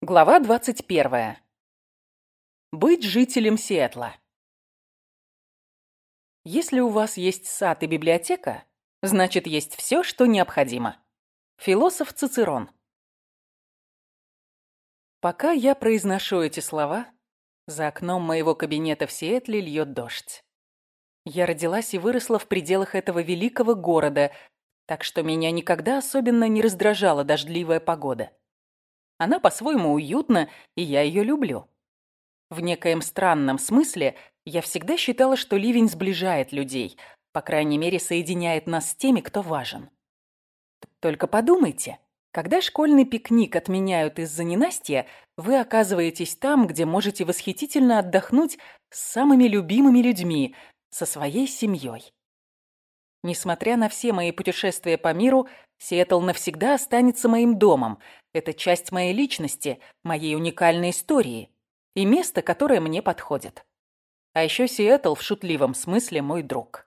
Глава 21. Быть жителем Сиэтла. Если у вас есть сад и библиотека, значит есть все, что необходимо. Философ Цицерон. Пока я произношу эти слова, за окном моего кабинета в Сиэтле льет дождь. Я родилась и выросла в пределах этого великого города, так что меня никогда особенно не раздражала дождливая погода. Она по-своему уютна, и я ее люблю. В некоем странном смысле я всегда считала, что ливень сближает людей, по крайней мере, соединяет нас с теми, кто важен. Только подумайте, когда школьный пикник отменяют из-за ненастья, вы оказываетесь там, где можете восхитительно отдохнуть с самыми любимыми людьми, со своей семьей. Несмотря на все мои путешествия по миру, Сиэтл навсегда останется моим домом. Это часть моей личности, моей уникальной истории и место, которое мне подходит. А еще Сиэтл в шутливом смысле мой друг.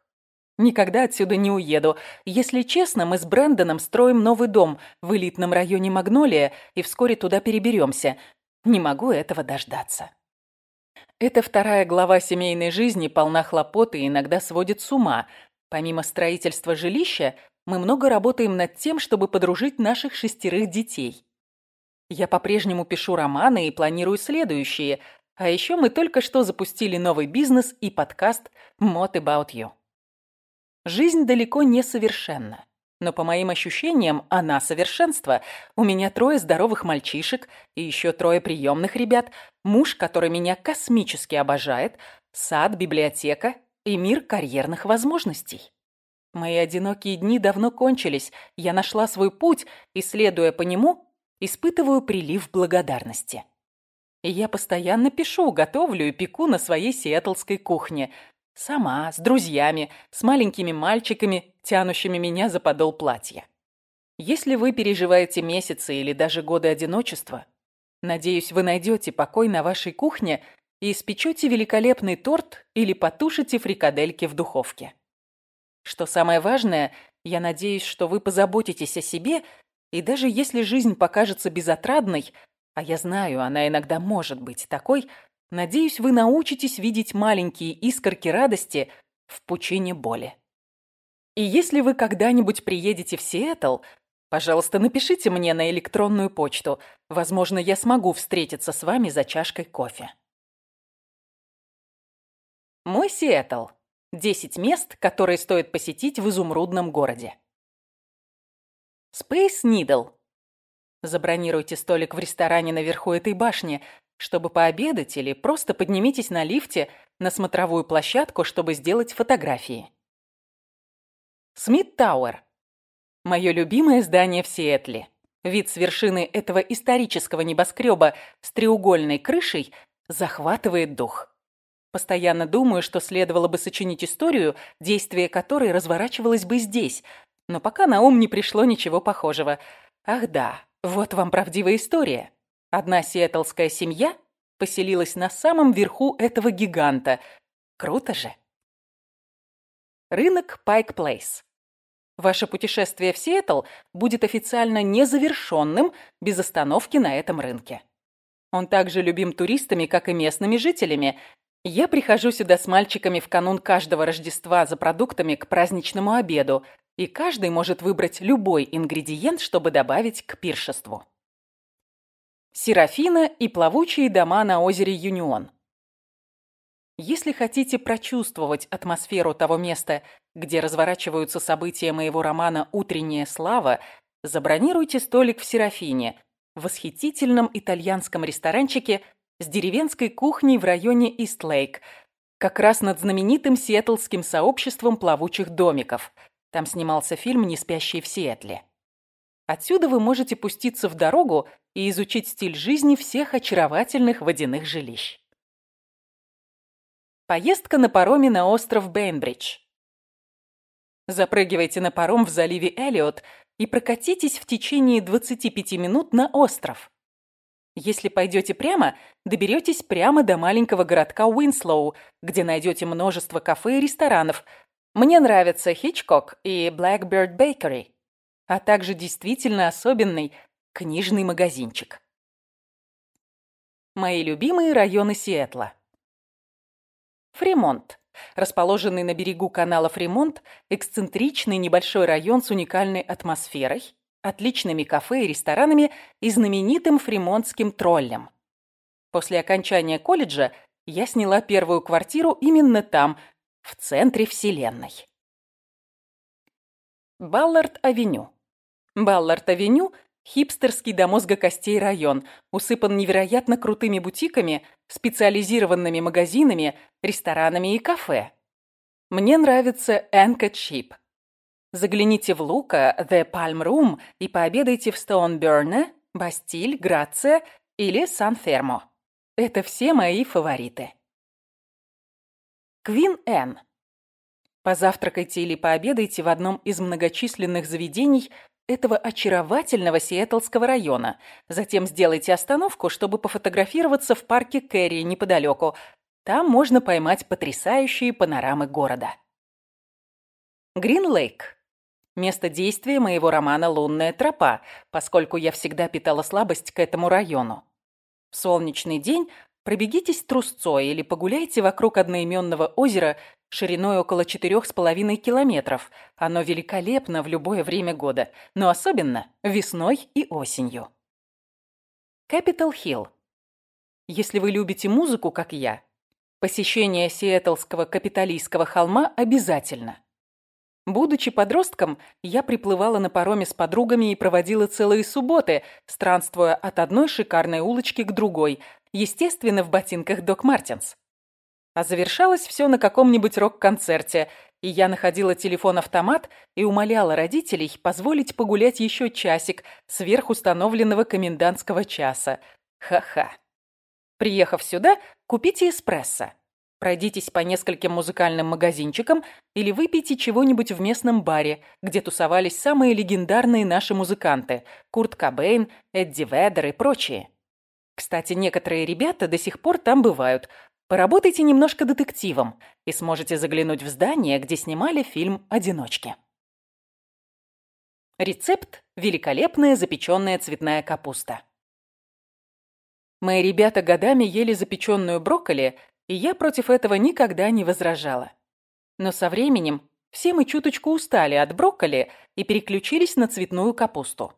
Никогда отсюда не уеду. Если честно, мы с Брэндоном строим новый дом в элитном районе Магнолия и вскоре туда переберемся. Не могу этого дождаться. Эта вторая глава семейной жизни полна хлопот и иногда сводит с ума. Помимо строительства жилища, мы много работаем над тем, чтобы подружить наших шестерых детей. Я по-прежнему пишу романы и планирую следующие. А еще мы только что запустили новый бизнес и подкаст «Mod About You». Жизнь далеко не совершенна. Но по моим ощущениям, она совершенство. У меня трое здоровых мальчишек и еще трое приемных ребят, муж, который меня космически обожает, сад, библиотека и мир карьерных возможностей. Мои одинокие дни давно кончились. Я нашла свой путь и, следуя по нему, испытываю прилив благодарности. Я постоянно пишу, готовлю и пеку на своей сиэтлской кухне. Сама, с друзьями, с маленькими мальчиками, тянущими меня за подол платья. Если вы переживаете месяцы или даже годы одиночества, надеюсь, вы найдете покой на вашей кухне и испечете великолепный торт или потушите фрикадельки в духовке. Что самое важное, я надеюсь, что вы позаботитесь о себе, и даже если жизнь покажется безотрадной, а я знаю, она иногда может быть такой, надеюсь, вы научитесь видеть маленькие искорки радости в пучине боли. И если вы когда-нибудь приедете в Сиэтл, пожалуйста, напишите мне на электронную почту. Возможно, я смогу встретиться с вами за чашкой кофе. Мой Сиэтл. 10 мест, которые стоит посетить в изумрудном городе. Space Needle. Забронируйте столик в ресторане наверху этой башни, чтобы пообедать, или просто поднимитесь на лифте на смотровую площадку, чтобы сделать фотографии. Смит Тауэр. Мое любимое здание в Сиэтле. Вид с вершины этого исторического небоскреба с треугольной крышей захватывает дух. Постоянно думаю, что следовало бы сочинить историю, действие которой разворачивалось бы здесь, но пока на ум не пришло ничего похожего. Ах да, вот вам правдивая история. Одна сиэтлская семья поселилась на самом верху этого гиганта. Круто же. Рынок Пайк Плейс. Ваше путешествие в Сиэтл будет официально незавершенным без остановки на этом рынке. Он также любим туристами, как и местными жителями, я прихожу сюда с мальчиками в канун каждого Рождества за продуктами к праздничному обеду, и каждый может выбрать любой ингредиент, чтобы добавить к пиршеству. Серафина и плавучие дома на озере Юнион. Если хотите прочувствовать атмосферу того места, где разворачиваются события моего романа «Утренняя слава», забронируйте столик в Серафине, восхитительном итальянском ресторанчике с деревенской кухней в районе Истлейк, как раз над знаменитым сиэтлским сообществом плавучих домиков. Там снимался фильм «Не спящие в Сиэтле». Отсюда вы можете пуститься в дорогу и изучить стиль жизни всех очаровательных водяных жилищ. Поездка на пароме на остров Бейнбридж. Запрыгивайте на паром в заливе Эллиот и прокатитесь в течение 25 минут на остров. Если пойдете прямо, доберетесь прямо до маленького городка Уинслоу, где найдете множество кафе и ресторанов. Мне нравятся Хичкок и Blackbird Bakery, а также действительно особенный книжный магазинчик. Мои любимые районы Сиэтла. Фримонт. Расположенный на берегу канала Фримонт, эксцентричный небольшой район с уникальной атмосферой, отличными кафе и ресторанами и знаменитым фримонтским троллем. После окончания колледжа я сняла первую квартиру именно там, в центре вселенной. Баллард-авеню. Баллард-авеню – хипстерский до мозга костей район, усыпан невероятно крутыми бутиками, специализированными магазинами, ресторанами и кафе. Мне нравится Энка Чип. Загляните в Лука, The Palm Room и пообедайте в Стоунберне, Бастиль, Грация или Сан-Фермо. Это все мои фавориты. Квин Энн. Позавтракайте или пообедайте в одном из многочисленных заведений этого очаровательного сиэтлского района. Затем сделайте остановку, чтобы пофотографироваться в парке Кэрри неподалеку. Там можно поймать потрясающие панорамы города. Грин-Лейк. Место действия моего романа «Лунная тропа», поскольку я всегда питала слабость к этому району. В солнечный день пробегитесь трусцой или погуляйте вокруг одноименного озера шириной около четырех с половиной километров. Оно великолепно в любое время года, но особенно весной и осенью. Capitol Hill. Если вы любите музыку, как я, посещение Сиэтлского капиталистского холма обязательно. Будучи подростком, я приплывала на пароме с подругами и проводила целые субботы, странствуя от одной шикарной улочки к другой, естественно, в ботинках Док Мартинс. А завершалось все на каком-нибудь рок-концерте, и я находила телефон-автомат и умоляла родителей позволить погулять еще часик сверхустановленного комендантского часа. Ха-ха. Приехав сюда, купите эспрессо. Пройдитесь по нескольким музыкальным магазинчикам или выпейте чего-нибудь в местном баре, где тусовались самые легендарные наши музыканты – Курт Кобейн, Эдди Ведер и прочие. Кстати, некоторые ребята до сих пор там бывают, Поработайте немножко детективом и сможете заглянуть в здание, где снимали фильм «Одиночки». Рецепт – великолепная запеченная цветная капуста. Мои ребята годами ели запеченную брокколи, и я против этого никогда не возражала. Но со временем все мы чуточку устали от брокколи и переключились на цветную капусту.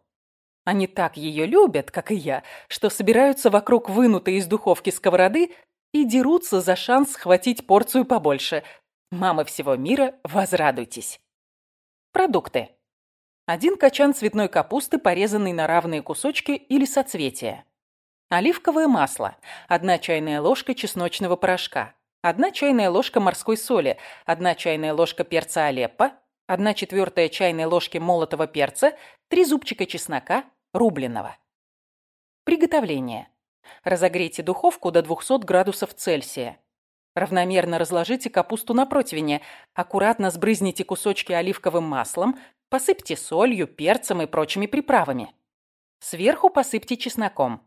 Они так ее любят, как и я, что собираются вокруг вынутой из духовки сковороды и дерутся за шанс схватить порцию побольше. Мамы всего мира, возрадуйтесь. Продукты. Один качан цветной капусты, порезанный на равные кусочки или соцветия. Оливковое масло. Одна чайная ложка чесночного порошка. Одна чайная ложка морской соли. Одна чайная ложка перца Алеппо. Одна четвертая чайной ложки молотого перца. Три зубчика чеснока, рубленого. Приготовление. Разогрейте духовку до 200 градусов Цельсия. Равномерно разложите капусту на противне, аккуратно сбрызните кусочки оливковым маслом, посыпьте солью, перцем и прочими приправами. Сверху посыпьте чесноком.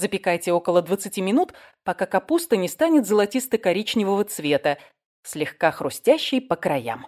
Запекайте около 20 минут, пока капуста не станет золотисто-коричневого цвета, слегка хрустящей по краям.